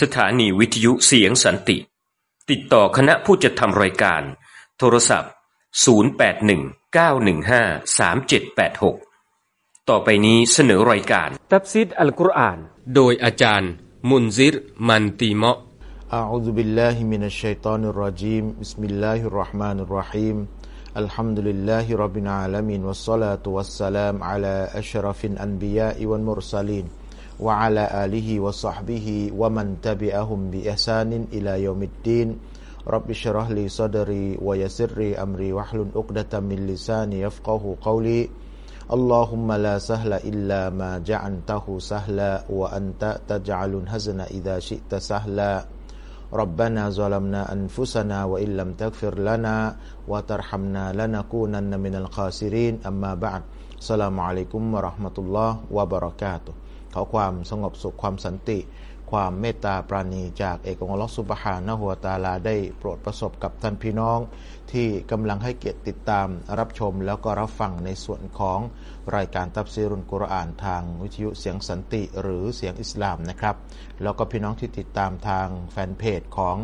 สถานีวิทยุเสียงสันติ ติดต่อคณะผู้จัดทำรายการ โทรศัพท์ 0819153786 ต่อไปนี้เสนอรายการ ตับซิดอัลกุรอาน โดยอาจารย์ มุนซิร มันตีเมาะ أعوذ بالله من الشيطان الرجيم بسم الله الرحمن الرحيم الحمد لله رب العالمين والصلاة والسلام على أشرف الأنبياء والمرسلين وعلى آله وصحبه ومن تبعهم بإحسان إلى يوم الدين. رب اشرح لي صدري ويسر لي أمري. واحلل عقدة من لساني يفقه قولي. اللهم لا سهل إلا ما جعلته سهلا وأنت تجعل الحزن إذا شئت سهلا. ربنا ظلمنا أنفسنا وإن لم تغفر لنا وترحمنا لنكونن من الخاسرين. أما بعد السلام عليكم ورحمة الله وبركاته. ขอความสงบสุขความสันติ ความเมตตาปราณีจากเอกองค์อัลลอฮฺ سبحانه وتعالىได้โปรดประสบกับท่านพี่น้อง ที่กำลังให้เกียรติติดตามรับชมแล้วก็รับฟังในส่วนของรายการتفسير القرآنทางวิทยุเสียงสันติหรือเสียงอิสลามนะครับ แล้วก็พี่น้องที่ติดตามทางแฟนเพจของ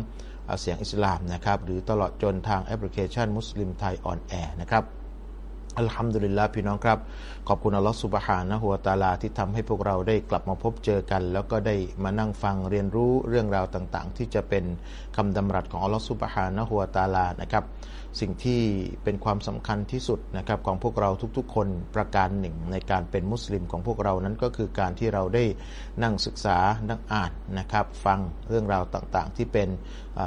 เสียงอิสลามนะครับหรือตลอดจนทางแอปพลิเคชันมุสลิมไทยออนแอร์นะครับ อัลฮัมดุลิลลาห์พี่น้องครับ ขอบคุณอัลลอฮฺสุบฮานะฮัวตาลาที่ทำให้พวกเราได้กลับมาพบเจอกัน แล้วก็ได้มานั่งฟังเรียนรู้เรื่องราวต่างๆ ที่จะเป็นคำดำรัสของอัลลอฮฺสุบฮานะฮัวตาลานะครับสิ่งที่เป็นความสำคัญที่สุดนะครับของพวกเราทุกๆ คนประการหนึ่ง ในการเป็นมุสลิมของพวกเรานั้นก็คือการที่เราได้นั่งศึกษานั่งอ่านนะครับ ฟังเรื่องราวต่างๆ ที่เป็น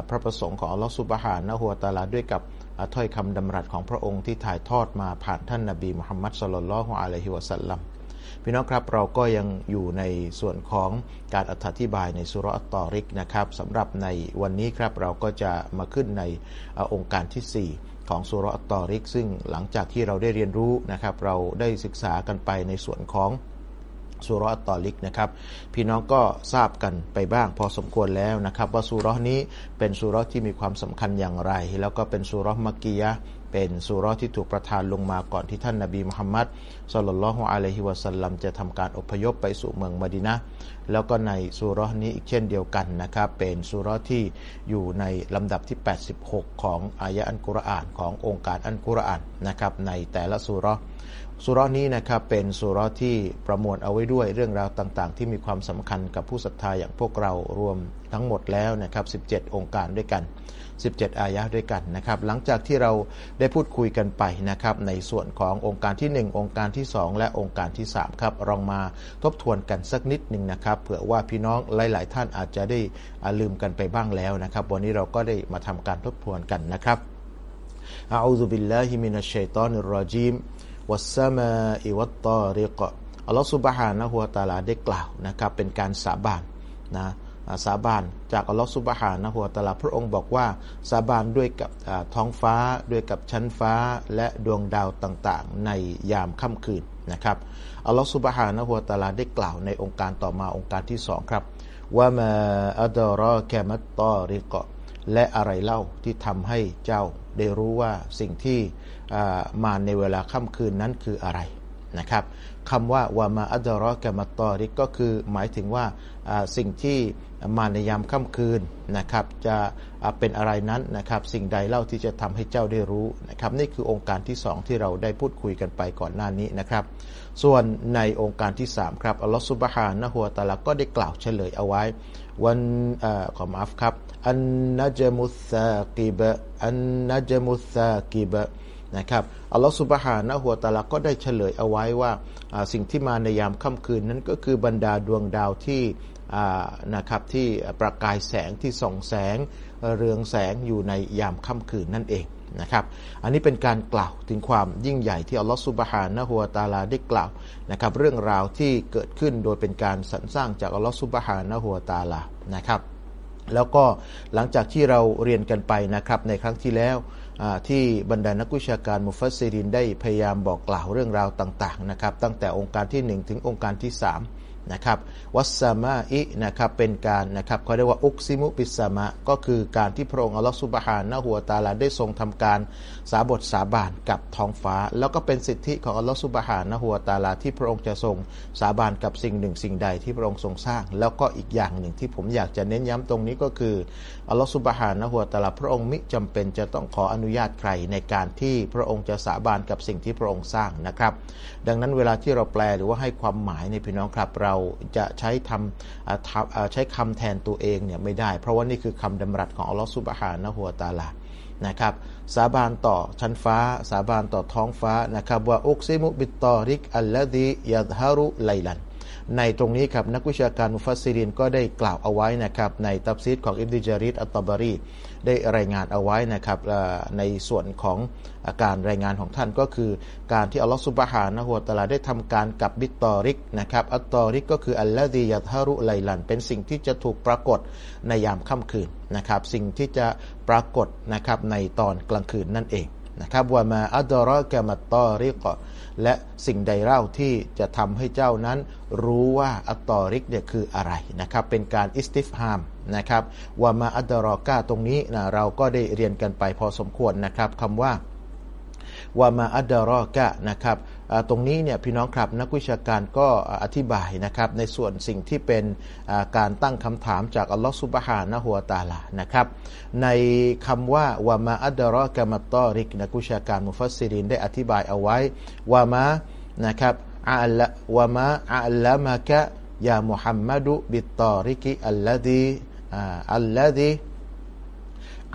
พระประสงค์ของอัลลอฮฺสุบฮานะฮัวตาลาด้วยกับ ถ้อยคำดำรัสของพระองค์ที่ถ่ายทอดมาผ่านท่านนาบีมุฮัมมัดสลลัลลอฮุอะลัยฮิวะสัลลัมพี่น้องครับเราก็ยังอยู่ในส่วนของการอธิบายในสุรอัตตอริกนะครับสำหรับในวันนี้ครับเราก็จะมาขึ้นในองค์การที่ 4 ของสุรอัตตอริก ซึ่งหลังจากที่เราได้เรียนรู้นะครับ เราได้ศึกษากันไปในส่วนของ สุรอัตตอลิกนะครับ พี่น้องก็ทราบกันไปบ้างพอสมควรแล้วนะครับ ว่าสุรนี้เป็นสุรที่มีความสำคัญอย่างไร แล้วก็เป็นสุรมักกียะเป็นสุรที่ถูกประทานลงมาก่อนที่ท่านนาบีมุฮัมมัดสุลลัลฮุอะลัยฮิวะสัลลัมจะทำการอพยพไปสู่เมืองมดินะแล้วก็ในสุรนี้อีกเช่นเดียวกันนะครับ เป็นสุรที่อยู่ในลำดับที่ 86 ของอายะอันกุรอานขององค์การอันกุรอานนะครับในแต่ละสุร สุรานี้นะครับเป็นสุราที่ประมวลเอาไว้ด้วยเรื่องราวต่างๆ ที่มีความสำคัญกับผู้ศรัทธาอย่างพวกเรารวมทั้งหมดแล้วนะครับ 17 โองการด้วยกัน 17 อายะด้วยกันนะครับ หลังจากที่เราได้พูดคุยกันไปนะครับ ในส่วนขององค์การที่ 1 องค์การที่ 2 และองค์การที่ 3 ครับลองมาทบทวนกันสักนิดหนึ่งนะครับเผื่อว่าพี่น้องหลาย ๆ ท่านอาจจะได้ลืมกันไปบ้างแล้วนะครับ วันนี้เราก็ได้มาทำการทบทวนกันนะครับأعوذ بالله من الشيطان الرجيم والسماء والطارقอัลลอฮฺสุบฮานะฮุวาตาลาได้กล่าวนะครับเป็นการสาบานนะสาบานจากอัลลอฮฺสุบฮานะฮุวาตาลาพระองค์บอกว่าสาบานด้วยกับท้องฟ้าด้วยกับชั้นฟ้าและดวงดาวต่างๆ ในยามค่ำคืนนะครับอัลลอฮฺสุบฮานะฮุวาตาลาได้กล่าวในองค์การต่อมาองค์การที่สองครับว่ามาอัดรอแกมัตตอริกะ และอะไรเล่าที่ทำให้เจ้าได้รู้ว่าสิ่งที่มาในเวลาค่ำคืนนั้นคืออะไรนะครับคำว่าวามาอัดรอกามาตอริกก็คือหมายถึงว่าสิ่งที่มาในยามค่ำคืนนะครับจะเป็นอะไรนั้นนะครับสิ่งใดเล่าที่จะทำให้เจ้าได้รู้นะครับนี่คือองค์การที่สองที่เราได้พูดคุยกันไปก่อนหน้านี้นะครับ ส่วนในองค์การที่3ครับอัลลอฮฺสุบฮานะฮัวตาลาก็ได้กล่าวเฉลยเอาไว้ วันอขอมาฟครับอันนัจมุสซากิบอันนัจมุสซากิบนะครับอัลลอฮฺสุบฮานะหัวตาลาก็ได้เฉลยเอาไว้ว่าสิ่งที่มาในยามค่ำคืนนั้นก็คือบรรดาดวงดาวที่นะครับที่ประกายแสงที่ส่องแสงเรืองแสงอยู่ในยามค่ำคืนนั่นเอง นะครับ อันนี้เป็นการกล่าวถึงความยิ่งใหญ่ที่อัลลอฮฺสุบฮานะฮัวตาลาได้กล่าวนะครับ เรื่องราวที่เกิดขึ้นโดยเป็นการสรรสร้างจากอัลลอฮฺสุบฮานะฮัวตาลานะครับ แล้วก็หลังจากที่เราเรียนกันไปนะครับในครั้งที่แล้วที่บรรดานักวิชาการมุฟัสซิรินได้พยายามบอกกล่าวเรื่องราวต่าง ๆ นะครับ ตั้งแต่องค์การที่ 1 ถึงองค์การที่ 3 นะครับวัสมาอินะครับเป็นการนะครับเขาเรียกว่าอุกซิมุปิสมะก็คือการที่พระองค์อัลลอฮฺสุบฮานะหัวตาลาได้ทรงทำการสาบทสาบานกับท้องฟ้า แล้วก็เป็นสิทธิของอัลลอฮฺสุบฮานะหัวตาลาที่พระองค์จะทรงสาบานกับสิ่งหนึ่งสิ่งใดที่พระองค์ทรงสร้าง แล้วก็อีกอย่างหนึ่งที่ผมอยากจะเน้นย้ำตรงนี้ก็คืออัลลอฮฺสุบฮานะหัวตาลาพระองค์มิจำเป็นจะต้องขออนุญาตใครในการที่พระองค์จะสาบานกับสิ่งที่พระองค์สร้างนะครับ ดังนั้นเวลาที่เราแปลหรือว่าให้ความหมายในพี่น้องครับเราจะใช้ทำใช้คำแทนตัวเองเนี่ยไม่ได้ เพราะว่านี่คือคำดำรัสของอัลลอฮฺสุบฮานะหัวตาลานะครับสาบานต่อชั้นฟ้า สาบานต่อท้องฟ้านะครับว่าอุกซิมุบิตตอริกอัลลดียัดฮารุไลลัน ในตรงนี้ครับนักวิชาการมุฟัสซิรินก็ได้กล่าวเอาไว้นะครับในตับซีดของอิบดิจาริดอัตตบารีได้รายงานเอาไว้นะครับในส่วนของอาการรายงานของท่านก็คือ การที่อัลลอฮฺสุบฮานะฮุวตาลาได้ทำการกับบิตตอริกนะครับอัตตอริกก็คืออัลลอฮียัตฮารุไลลัน เป็นสิ่งที่จะถูกปรากฏในยามค่ำคืนนะครับสิ่งที่จะปรากฏนะครับในตอนกลางคืนนั่นเองนะครับوما أدراك ما الطارق และสิ่งใดเล่าที่จะทำให้เจ้านั้น รู้ว่าالطارقเนี่ยคืออะไรนะครับ เป็นการاستفهامนะครับوما أدراكตรงนี้นะเราก็ได้เรียนกันไปพอสมควรนะครับคำว่า وما أدراكนะครับตรงนี้เนี่ยพี่น้องครับนักวิชาการก็อธิบายนะครับในส่วนสิ่งที่เป็นการตั้งคำถามจากอัลลอฮฺสุบฮานะฮัวตาลานะครับในคำว่าวามาอัดรอกะมัตตอริกนักวิชาการมุฟัสซิรินได้อธิบายเอาไว้วามานะครับอัลละวามาอัลละมะกะยามุฮัมมัดุบิตตอริกิอัลลดีอัลลดี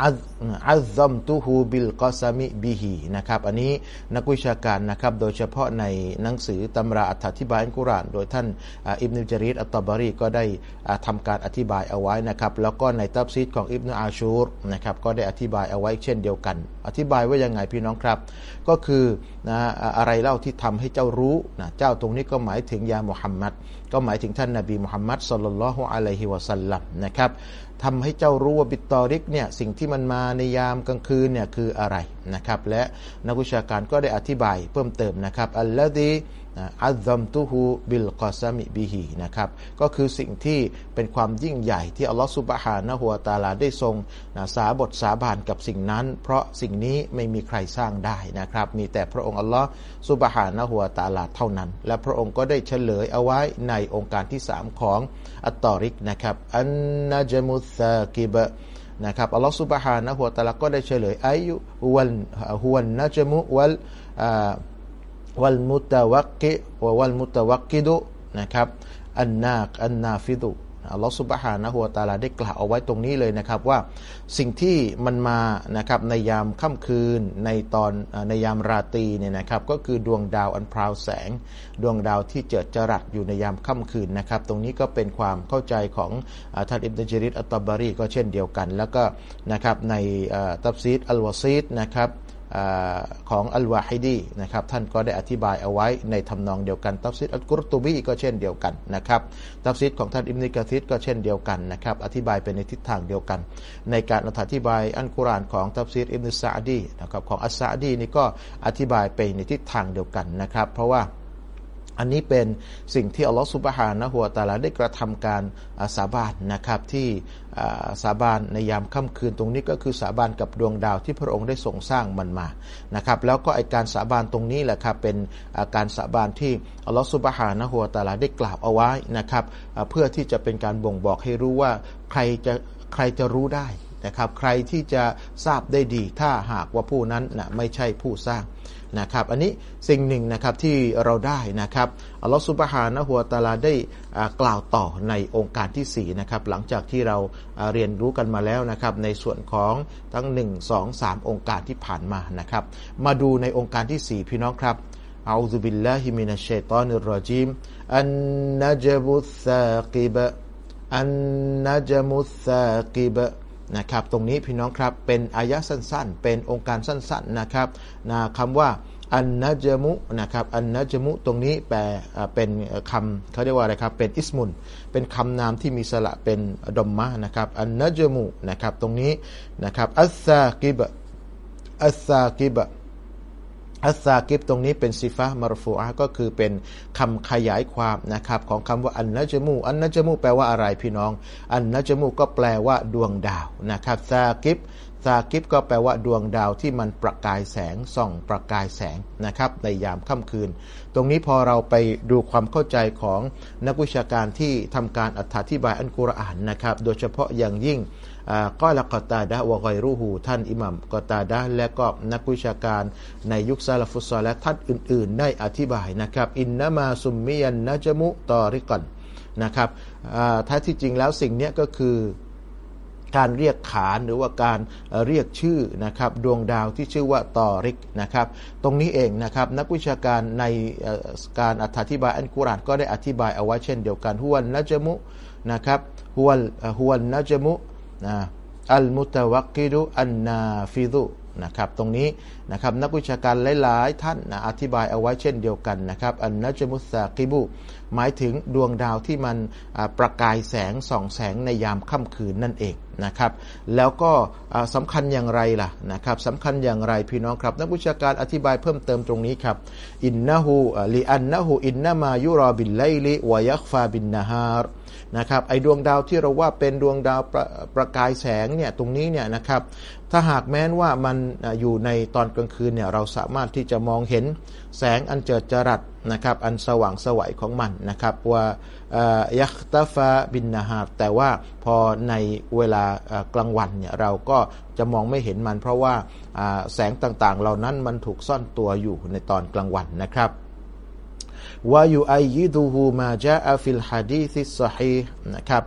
อัลซัมตุฮูบิลกอซามิบิฮีนะครับอันนี้นักวิชาการนะครับโดยเฉพาะในหนังสือตำราอธิบายอัลกุรอาน โดยท่านอิบนุจารีรอัตตบารีก็ได้ทำการอธิบายเอาไว้นะครับแล้วก็ในตัฟซีรของอิบนุอาชูรนะครับก็ได้อธิบายเอาไว้เช่นเดียวกัน อธิบายว่ายังไงพี่น้องครับ ก็คือนะอะไรเล่าที่ทำให้เจ้ารู้นะเจ้าตรงนี้ก็หมายถึงيا محمدก็หมายถึงท่านนาบีมุฮัมมัดصلى الله عليه وسلمนะครับทำให้เจ้ารู้ว่าبالطارقเนี่ยสิ่งที่มันมาในยามกลางคืนเนี่ยคืออะไรนะครับและนักวิชาการก็ได้อธิบายเพิ่มเติมนะครับอัลลอฮีอัลซัมตุฮูบิลกอซามิบิฮีนะครับก็คือสิ่งที่เป็นความยิ่งใหญ่ที่อัลลอฮฺสุบฮานะฮัวตาลาได้ทรงนะสาบทสาบานกับสิ่งนั้น เพราะสิ่งนี้ไม่มีใครสร้างได้นะครับ มีแต่พระองค์อัลลอฮฺสุบฮานะฮัวตาลาเท่านั้น และพระองค์ก็ได้เฉลยเอาไว้ในองค์การที่สามของ อัตตอริกนะครับอันนาจมุสกิบนะครับอัลลอฮฺสุบฮานะฮัวตาลาก็ได้เฉลยอายุวันฮวนนาจมุวัลวัลมุตะวักกิวัลมุตะวักกิดุนะครับอันนาคอันนาฟิดุ อัลลอฮฺสุบฮานะฮัวตาลาได้กล่าวเอาไว้ตรงนี้เลยนะครับว่าสิ่งที่มันมานะครับในยามค่ำคืนในตอนในยามราตรีเนี่ยนะครับก็คือดวงดาวอันพราวแสง ดวงดาวที่เจิดจรัสอยู่ในยามค่ำคืนนะครับ ตรงนี้ก็เป็นความเข้าใจของท่านอิบนุญะรีรอัตตบารีก็เช่นเดียวกัน แล้วก็นะครับในตัฟซีรอัลวาซีดนะครับ ของอัลวาฮิดีนะครับท่านก็ได้อธิบายเอาไว้ในทำนองเดียวกันตัฟซีรอัลกุรตุบีก็เช่นเดียวกันนะครับตัฟซีรของท่านอิบนิกะซีรก็เช่นเดียวกันนะครับอธิบายเป็นในทิศทางเดียวกัน ในการอธิบายอัลกุรอานของตัฟซีรอิบนุสซาดีนะครับของอัสซาดีนี่ก็อธิบายไปในทิศทางเดียวกันนะครับ เพราะว่า อันนี้เป็นสิ่งที่อัลลอฮฺสุบฮานะหัวตาลาได้กระทำการสาบานนะครับที่สาบานในยามค่ำคืนตรงนี้ก็คือสาบานกับดวงดาวที่พระองค์ได้ทรงสร้างมันมานะครับแล้วก็ไอการสาบานตรงนี้แหละครับเป็นการสาบานที่อัลลอฮฺสุบฮานะหัวตาลาได้กล่าวเอาไว้นะครับเพื่อที่จะเป็นการบ่งบอกให้รู้ว่าใครจะใครจะรู้ได้นะครับใครที่จะทราบได้ดีถ้าหากว่าผู้นั้นนะไม่ใช่ผู้สร้าง นะครับอันนี้สิ่งหนึ่งนะครับที่เราได้นะครับอัลลอฮฺสุบฮานะฮัวตาลาได้กล่าวต่อในองค์การที่4นะครับหลังจากที่เราเรียนรู้กันมาแล้วนะครับในส่วนของทั้ง 1 2 3 องค์การที่ผ่านมานะครับมาดูในองค์การที่ 4 พี่น้องครับอาอุบิลลาฮิมินัชชัยตอนิรรจิมอันนจบุสซากิบอันนจมุสซากิบ นะครับตรงนี้พี่น้องครับเป็นอายะสั้นๆ เป็นองค์การสั้นๆนะครับนะคำว่าอันนัจมุนะครับอันนัจมุตรงนี้แปลเป็นคำเขาเรียกว่าอะไรครับเป็นอิสมุนเป็นคำนามที่มีสระเป็นดมมะนะครับอันนัจมุนะครับตรงนี้นะครับอัสซากิบอัสซากิบ อัสซากิบตรงนี้เป็นซิฟะมารฟูอะก็คือเป็นคำขยายความนะครับของคำว่าอันนัจมูอันนัจมูแปลว่าอะไรพี่น้อง อันนัจมูก็แปลว่าดวงดาวนะครับซากิบซากิบก็แปลว่าดวงดาวที่มันประกายแสงส่องประกายแสงนะครับในยามค่ำคืน ตรงนี้พอเราไปดูความเข้าใจของนักวิชาการที่ทำการอธิบายอันกุรอานนะครับ โดยเฉพาะอย่างยิ่ง ก็ละกตาดะวะไกรูหูท่านอิหมัมกตาดะและก็นักวิชาการในยุคซาลฟุซอลและท่านอื่น ๆ ได้อธิบายนะครับ อินนามาซุมมิยันนะจมุตอริกันนะครับท้ายที่จริงแล้วสิ่งนี้ก็คือการเรียกขานหรือว่าการเรียกชื่อนะครับดวงดาวที่ชื่อว่าตอริกนะครับ ตรงนี้เองนะครับนักวิชาการในการอธิบายอันกุรานก็ได้อธิบายเอาไว้เช่นเดียวกันฮวนนัจมุนะครับฮุวฮุวนนัจมุ นะอัลมุตะวักกิดุอันนาฟิดุนะครับตรงนี้นะครับนักวิชาการหลาย ๆ ท่านนะอธิบายเอาไว้เช่นเดียวกันนะครับอันนัจมุสากิบุหมายถึงดวงดาวที่มันประกายแสงส่องแสงในยามค่ำคืนนั่นเองนะครับแล้วก็สำคัญอย่างไรล่ะนะครับสำคัญอย่างไรพี่น้องครับ นักวิชาการอธิบายเพิ่มเติมตรงนี้ครับإنه لأنه إنما يرى بالليل ويختفي بالنهار นะครับไอดวงดาวที่เราว่าเป็นดวงดาวประประกายแสงเนี่ยตรงนี้เนี่ยนะครับถ้าหากแม้นว่ามันอยู่ในตอนกลางคืนเนี่ยเราสามารถที่จะมองเห็นแสงอันเจิดจรัสนะครับอันสว่างไสวของมันนะครับويختفي بالنهارแต่ว่าพอในเวลากลางวันเนี่ยเราก็จะมองไม่เห็นมัน เพราะว่าแสงต่างๆ เหล่านั้นมันถูกซ่อนตัวอยู่ในตอนกลางวันนะครับ ويؤيده ما جاء في الحديث الصحيحนะครับ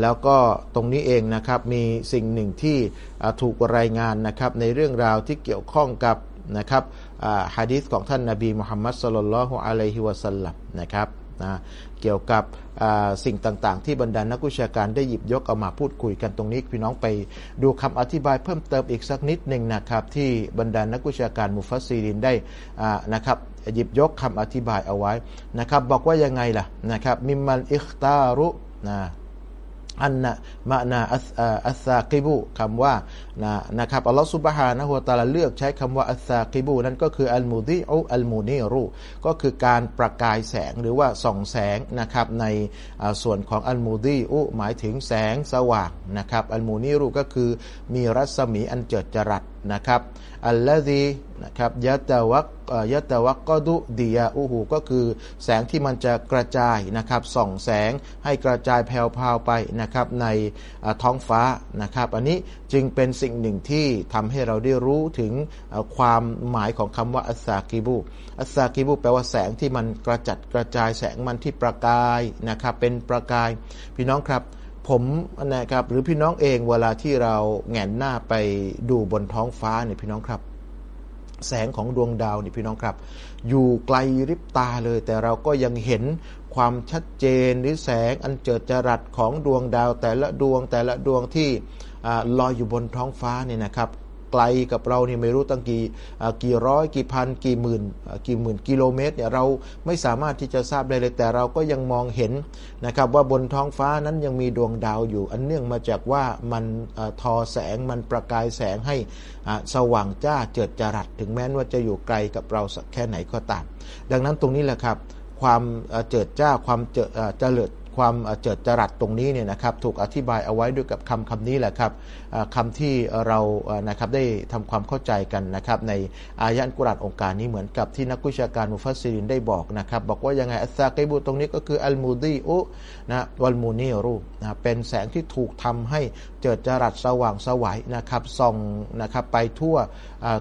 แล้วก็ตรงนี้เองนะครับมีสิ่งหนึ่งที่ถูกรายงานนะครับในเรื่องราวที่เกี่ยวข้องกับนะครับฮะดีษของท่านนาบีมุฮัมมัดสลลัลฮุอะลัยฮิวะสัลลัมนะครับ นะเกี่ยวกับสิ่งต่างๆ ที่บรรดานักวิชาการได้หยิบยกเอามาพูดคุยกันตรงนี้ พี่น้องไปดูคำอธิบายเพิ่มเติมอีกสักนิดหนึ่งนะครับ ที่บรรดานักวิชาการมุฟัสซีรินได้นะครับหยิบยกคำอธิบายเอาไว้นะครับ บอกว่ายังไงล่ะนะครับมิมันอิคตารุนะ อันนะมะนาอัสซากิบุคำว่านะนะครับอัลลอฮฺสุบฮานะฮุตาลาเลือกใช้คำว่าอัสซากิบุนั่นก็คืออัลมูดีอูอัลมูนีรูก็คือการประกายแสงหรือว่าส่องแสงนะครับในส่วนของอัลมูดีอูหมายถึงแสงสว่างนะครับอัลมูนีรูก็คือมีรัศมีอันเจิดจรัส นะครับอัลลอฮีนะครับยะตะวักยะตะวักก็ดุดียาอูหูก็คือแสงที่มันจะกระจายนะครับส่องแสงให้กระจายแผ่วพาวไปนะครับในท้องฟ้านะครับ อันนี้จึงเป็นสิ่งหนึ่งที่ทำให้เราได้รู้ถึงความหมายของคำว่าอัสซากิบูอัสซากิบูแปลว่าแสงที่มันกระจัดกระจายแสงมันที่ประกายนะครับเป็นประกายพี่น้องครับ ผมนะครับหรือพี่น้องเองเวลาที่เราแงนหน้าไปดูบนท้องฟ้าเนี่ยพี่น้องครับ แสงของดวงดาวเนี่ยพี่น้องครับ อยู่ไกลริบตาเลย แต่เราก็ยังเห็นความชัดเจนหรือแสงอันเจิดจรัสของดวงดาวแต่ละดวงแต่ละดวงที่ลอยอยู่บนท้องฟ้าเนี่ยนะครับ ไกลกับเราเนี่ยไม่รู้ตั้งกี่กี่ร้อยกี่พันกี่หมื่นกี่หมื่นกิโลเมตรเนี่ยเราไม่สามารถที่จะทราบได้เลยแต่เราก็ยังมองเห็นนะครับว่าบนท้องฟ้านั้นยังมีดวงดาวอยู่ อันเนื่องมาจากว่ามันทอแสงมันประกายแสงให้สว่างจ้าเจิดจรัสถึงแม้ว่าจะอยู่ไกลกับเราสักแค่ไหนก็ตาม ดังนั้นตรงนี้แหละครับ ความเจิดจ้าความเจเจริญ ความเจิดจรัสตรงนี้เนี่ยนะครับถูกอธิบายเอาไว้ด้วยกับคำคำนี้แหละครับคำที่เรานะครับได้ทำความเข้าใจกันนะครับในอายะกุรานองค์การนี้เหมือนกับที่นักวิชาการมุฟัสซิรินได้บอกนะครับบอกว่ายังไงอัสซาเกบุตรงนี้ก็คืออัลมูดีอุนะวัลมูนีรูนะเป็นแสงที่ถูกทำให้เจิดจรัสสว่างสวัยนะครับส่องนะครับไปทั่ว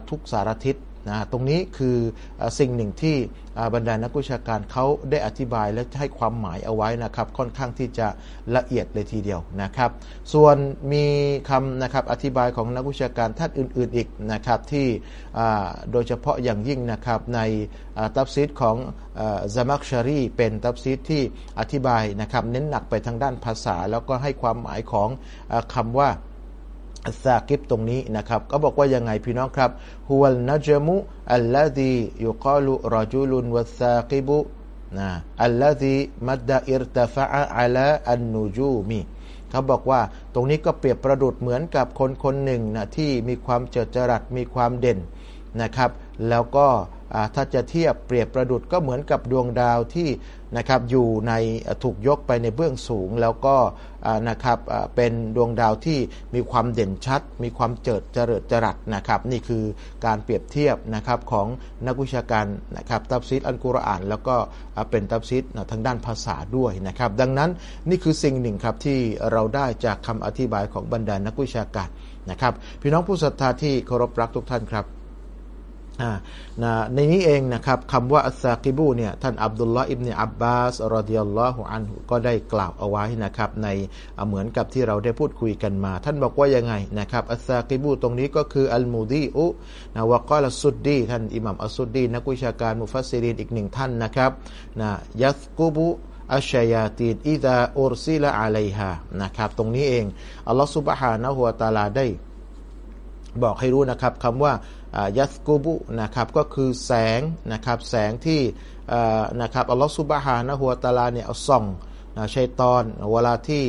ทุกสารทิศ นะตรงนี้คือสิ่งหนึ่งที่บรรดานักวิชาการเขาได้อธิบายและให้ความหมายเอาไว้นะครับ ค่อนข้างที่จะละเอียดเลยทีเดียวนะครับ ส่วนมีคำนะครับอธิบายของนักวิชาการท่านอื่น ๆอีกนะครับที่โดยเฉพาะอย่างยิ่งนะครับในตับซีดของซามักชารีเป็นตับซีดที่อธิบายนะครับเน้นหนักไปทางด้านภาษา แล้วก็ให้ความหมายของคำว่า ซากิบตรงนี้นะครับ ก็บอกว่ายังไงพี่น้องครับฮุวัลนัจมุอัลลอฮียุกาลุรจุลุนวัซากิบุนะอัลลอฮีมัดดาอิรตฟะอัลาอันนูจูมีเขาบอกว่าตรงนี้ก็เปรียบประดุดเหมือนกับคนคนหนึ่งนะที่มีความเจิดจรัสมีความเด่นนะครับ แล้วก็ ถ้าจะเทียบเปรียบประดุดก็เหมือนกับดวงดาวที่นะครับอยู่ในถูกยกไปในเบื้องสูง แล้วก็นะครับเป็นดวงดาวที่มีความเด่นชัด มีความเจิดเจริญจรัสนะครับ นี่คือการเปรียบเทียบนะครับของนักวิชาการนะครับตับซิดอันกุรอาน แล้วก็เป็นตับซิดทางด้านภาษาด้วยนะครับ ดังนั้นนี่คือสิ่งหนึ่งครับที่เราได้จากคำอธิบายของบรรดานักวิชาการนะครับ พี่น้องผู้ศรัทธาที่เคารพรักทุกท่านครับ ในนี้เองนะครับคำว่าอัสซากิบูเนี่ยท่านอับดุลลาห์อิบเนอับบาสรอดิยัลลอฮุอันฮุก็ได้กล่าวเอาไว้นะครับในเหมือนกับที่เราได้พูดคุยกันมา ท่านบอกว่ายังไงนะครับอัสซากิบูตรงนี้ก็คืออัลมูดีอุนะวะกอลสุดดีท่านอิหมัมอัสสุดดีนักวิชาการมุฟัสซิรินอีกหนึ่งท่านนะครับนะยัสกุบุอัชยาตีนอิดาอุรซิละอะลัยฮานะครับตรงนี้เองอัลลอฮฺสุบฮานะฮุวาตาลาได้ บอกให้รู้นะครับคำว่ายัสกูบุนะครับก็คือแสงนะครับแสงที่นะครับอัลลอฮฺสุบฮานะฮัวตาลาเนี่ยเอาส่องชัยตอนเวลาที่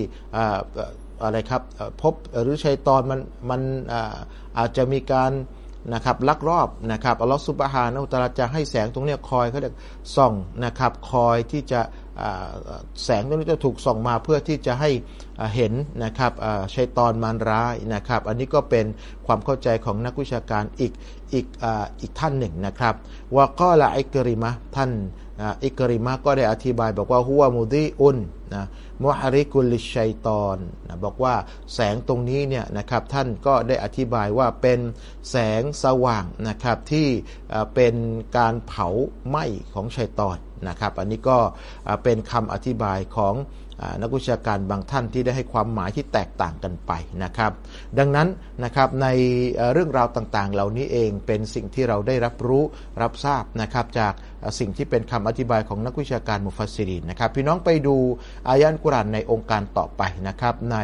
อะไรครับพบหรือชัยตอนมันมันอาจจะมีการนะครับลักรอบนะครับอัลลอฮฺสุบฮานะฮุตาลาจะให้แสงตรงนี้คอยเขาเรียกส่องนะครับคอยที่จะแสงตรงนี้จะถูกส่องมาเพื่อที่จะให้ เห็นนะครับชัยตอนมารร้ายนะครับ อันนี้ก็เป็นความเข้าใจของนักวิชาการอีกอีกอีกท่านหนึ่งนะครับว่าก็ละอิกริมะท่านอิกริมะก็ได้อธิบายบอกว่าหัวมูดีอุนนะมุฮาริกุลิชัยตอนนะบอกว่าแสงตรงนี้เนี่ยนะครับท่านก็ได้อธิบายว่าเป็นแสงสว่างนะครับที่เป็นการเผาไหม้ของชัยตอนนะครับ อันนี้ก็เป็นคำอธิบายของนักวิชาการบางท่านที่ได้ให้ความหมายที่แตกต่างกันไปนะครับ ดังนั้นนะครับในเรื่องราวต่างๆ เหล่านี้เองเป็นสิ่งที่เราได้รับรู้รับทราบนะครับจากสิ่งที่เป็นคำอธิบายของนักวิชาการมุฟัสซิรินนะครับ พี่น้องไปดูอายันกุรานในองค์การต่อไปนะครับใน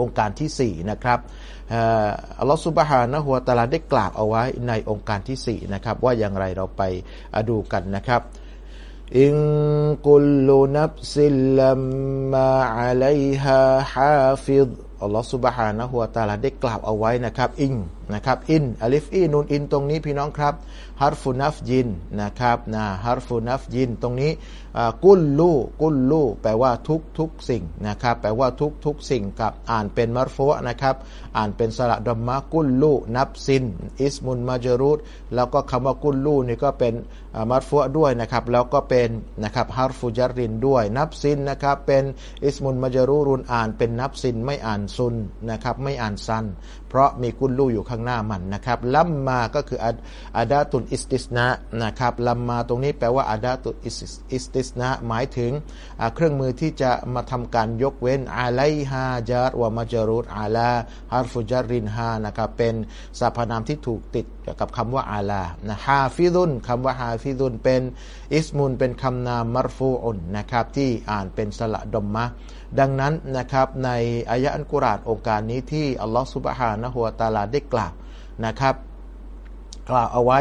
องค์การที่4นะครับอัลลอฮฺ سبحانه وتعالىได้กล่าวเอาไว้ในโองการที่4นะครับว่าอย่างไรเราไปดูกันนะครับإن كل نفس لما عليها حافظ อัลลอฮฺ سبحانه وتعالىได้กล่าวเอาไว้นะครับ إن นะครับ إن ألف نون إن ตรงนี้พี่น้องครับحرف نفي นะครับนะ حرف نفي ตรงนี้ كل كل แปลว่าทุกทุกสิ่งนะครับแปลว่าทุกทุกสิ่งกับอ่านเป็นمرفوعนะครับอ่านเป็นสระ ضمة كل نفس اسم مجرور แล้วก็คำว่า كل นี่ก็เป็น مرفوع ด้วยนะครับแล้วก็เป็นนะครับحرف جر ด้วย نفس นะครับเป็น اسم مجرور อ่านเป็น نفسไม่อ่านซุนนะครับไม่อ่านซัน เพราะมีكل อยู่ข้างหน้ามันนะครับلما ก็คือ أداة استثناء นะครับ لما ตรงนี้แปลว่า أداة استثناء หมายถึงเครื่องมือที่จะมาทำการยกเว้นعلي ها جار ومجرور على حرف جر ها นะครับเป็นสรรพนามที่ถูกติดกับคำว่า على นะ حافظ คำว่า حافظ เป็น اسم เป็นคำนาม مرفوع นะครับที่อ่านเป็นสระ ضمة ดังนั้นนะครับในอายะอัลกุรอานโองการนี้ที่อัลลอฮฺ سبحانه وتعالىได้กล่าวนะครับกล่าวเอาไว้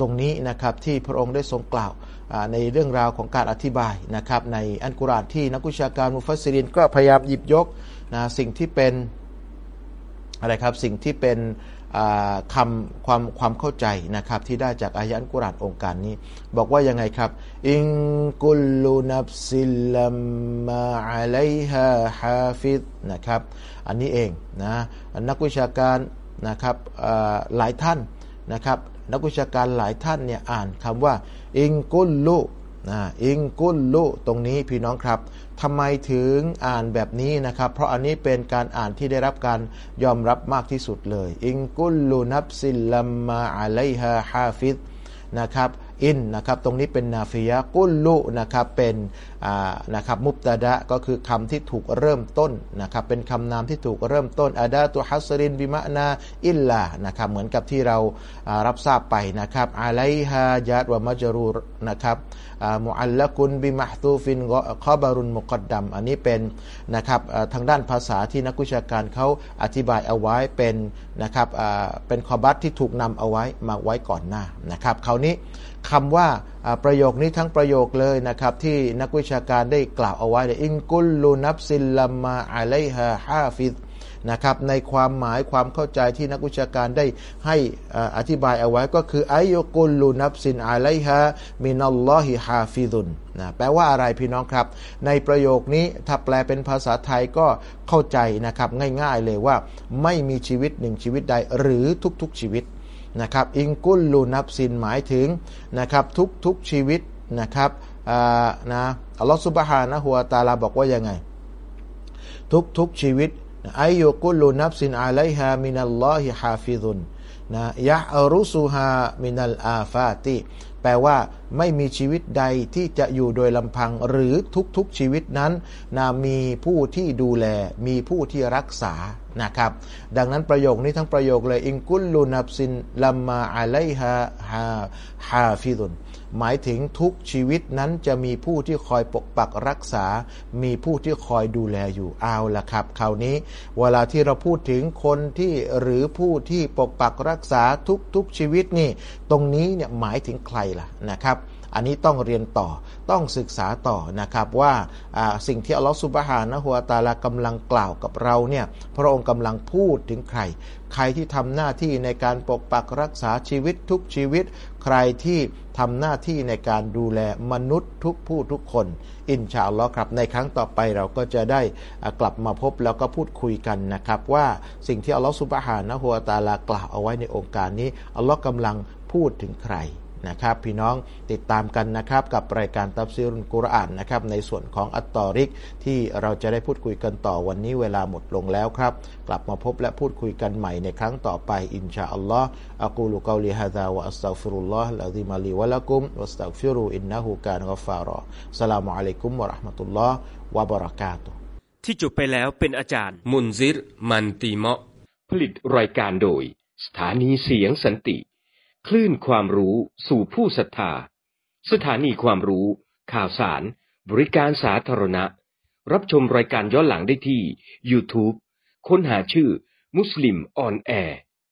ตรงนี้นะครับที่พระองค์ได้ทรงกล่าวในเรื่องราวของการอธิบายนะครับในอันกุรานที่นักวิชาการมุฟัสซิรินก็พยายามหยิบยกนะสิ่งที่เป็นอะไรครับสิ่งที่เป็น คำความความเข้าใจนะครับที่ได้จากอายันกุรานองค์การนี้ บอกว่ายังไงครับ อิงกุลูนับซิลลัมมาอะลัยฮาฮาฟิดนะครับอันนี้เองนะนักวิชาการนะครับหลายท่านนะครับนักวิชาการหลายท่านเนี่ยอ่านคำว่า อิงกุลลุนะอิงกุลลุตรงนี้พี่น้องครับ ทำไมถึงอ่านแบบนี้นะครับ เพราะอันนี้เป็นการอ่านที่ได้รับการยอมรับมากที่สุดเลย อิงกุลลูนับซิลลัมมาอะลัยฮาฮาฟิดนะครับ อินนะครับ ตรงนี้เป็นนาฟิยะกุลลุนะครับเป็นนะครับมุบตะดะก็คือคำที่ถูกเริ่มต้นนะครับ เป็นคำนามที่ถูกเริ่มต้นอาดาตุฮัสรินบิมะนาอิลลานะครับเหมือนกับที่เรารับทราบไปนะครับอะไลฮาจัดวะมัจรูนะครับมุอัลละกุนบิมะตูฟินกอบารุนมุกดดัมอันนี้เป็นนะครับทางด้านภาษาที่นักวิชาการเขาอธิบายเอาไว้เป็นนะครับเป็นคอบัตที่ถูกนำเอาไว้มาไว้ก่อนหน้านะครับคราวนี้ คำว่าประโยคนี้ทั้งประโยคเลยนะครับ ที่นักวิชาการได้กล่าวเอาไว้อินกุลลูนับซิลลัมาอะไลฮะฮาฟิดนะครับในความหมายความเข้าใจที่นักวิชาการได้ให้อธิบายเอาไว้ก็คืออายุกุลลูนับสินอะไลฮะมินัลลอฮิฮาฟิดุนนะแปลว่าอะไรพี่น้องครับ ในประโยคนี้ถ้าแปลเป็นภาษาไทยก็เข้าใจนะครับง่ายๆเลยว่าไม่มีชีวิตหนึ่งชีวิตใดหรือทุกๆชีวิต นะครับอิงกุลลูนับสินหมายถึงนะครับทุกๆชีวิตนะครับนะอัลลอฮฺสุบฮานะฮัวตาลาบอกว่ายังไง ทุกๆชีวิตأي كل نفس عليها من الله حافظ นะ يحرسها من الآفاتแปลว่าไม่มีชีวิตใดที่จะอยู่โดยลำพังหรือทุกๆชีวิตนั้นนะมีผู้ที่ดูแลมีผู้ที่รักษา นะครับ ดังนั้นประโยคนี้ทั้งประโยคเลยإن كل نفس لما عليها ها حافظหมายถึงทุกชีวิตนั้นจะมีผู้ที่คอยปกปักรักษา มีผู้ที่คอยดูแลอยู่เอาละครับ คราวนี้ เวลาที่เราพูดถึงคนที่หรือผู้ที่ปกปักรักษาทุกๆชีวิตนี่ ตรงนี้เนี่ยหมายถึงใครล่ะนะครับ อันนี้ต้องเรียนต่อต้องศึกษาต่อนะครับว่าสิ่งที่อัลลอฮฺสุบฮานะฮัวตาลากำลังกล่าวกับเราเนี่ยพระองค์กำลังพูดถึงใคร ใครที่ทำหน้าที่ในการปกปักรักษาชีวิตทุกชีวิต ใครที่ทำหน้าที่ในการดูแลมนุษย์ทุกผู้ทุกคน อินชาอัลลอฮ์ครับในครั้งต่อไปเราก็จะได้กลับมาพบแล้วก็พูดคุยกันนะครับว่าสิ่งที่อัลลอฮ์สุบฮานะฮัวตาลากล่าวเอาไว้ในองค์การนี้อัลลอฮ์กำลังพูดถึงใคร นะครับพี่น้องติดตามกันนะครับกับรายการตับซีรุนกุรอานนะครับในส่วนของอัตตอริกที่เราจะได้พูดคุยกันต่อวันนี้เวลาหมดลงแล้วครับ กลับมาพบและพูดคุยกันใหม่ในครั้งต่อไปอินชาอัลลอฮ์อักูลุกาลิฮะดาวะอัสตัฟิรุลลอฮ์ละซิมาลีวะลักุมวัสตัฟิรุอินนะฮูกานกฟารอสลามุอะลัยกุมวะราะห์มะตุลลอฮ์วะบะเราะกาตุที่จบไปแล้วเป็นอาจารย์มุนซิร มันตีเมาะผลิตรายการโดย สถานีเสียงสันติ คลื่นความรู้สู่ผู้ศรัทธา สถานีความรู้ ข่าวสาร บริการสาธารณะ รับชมรายการย้อนหลังได้ที่ YouTube ค้นหาชื่อ มุสลิมออนแอร์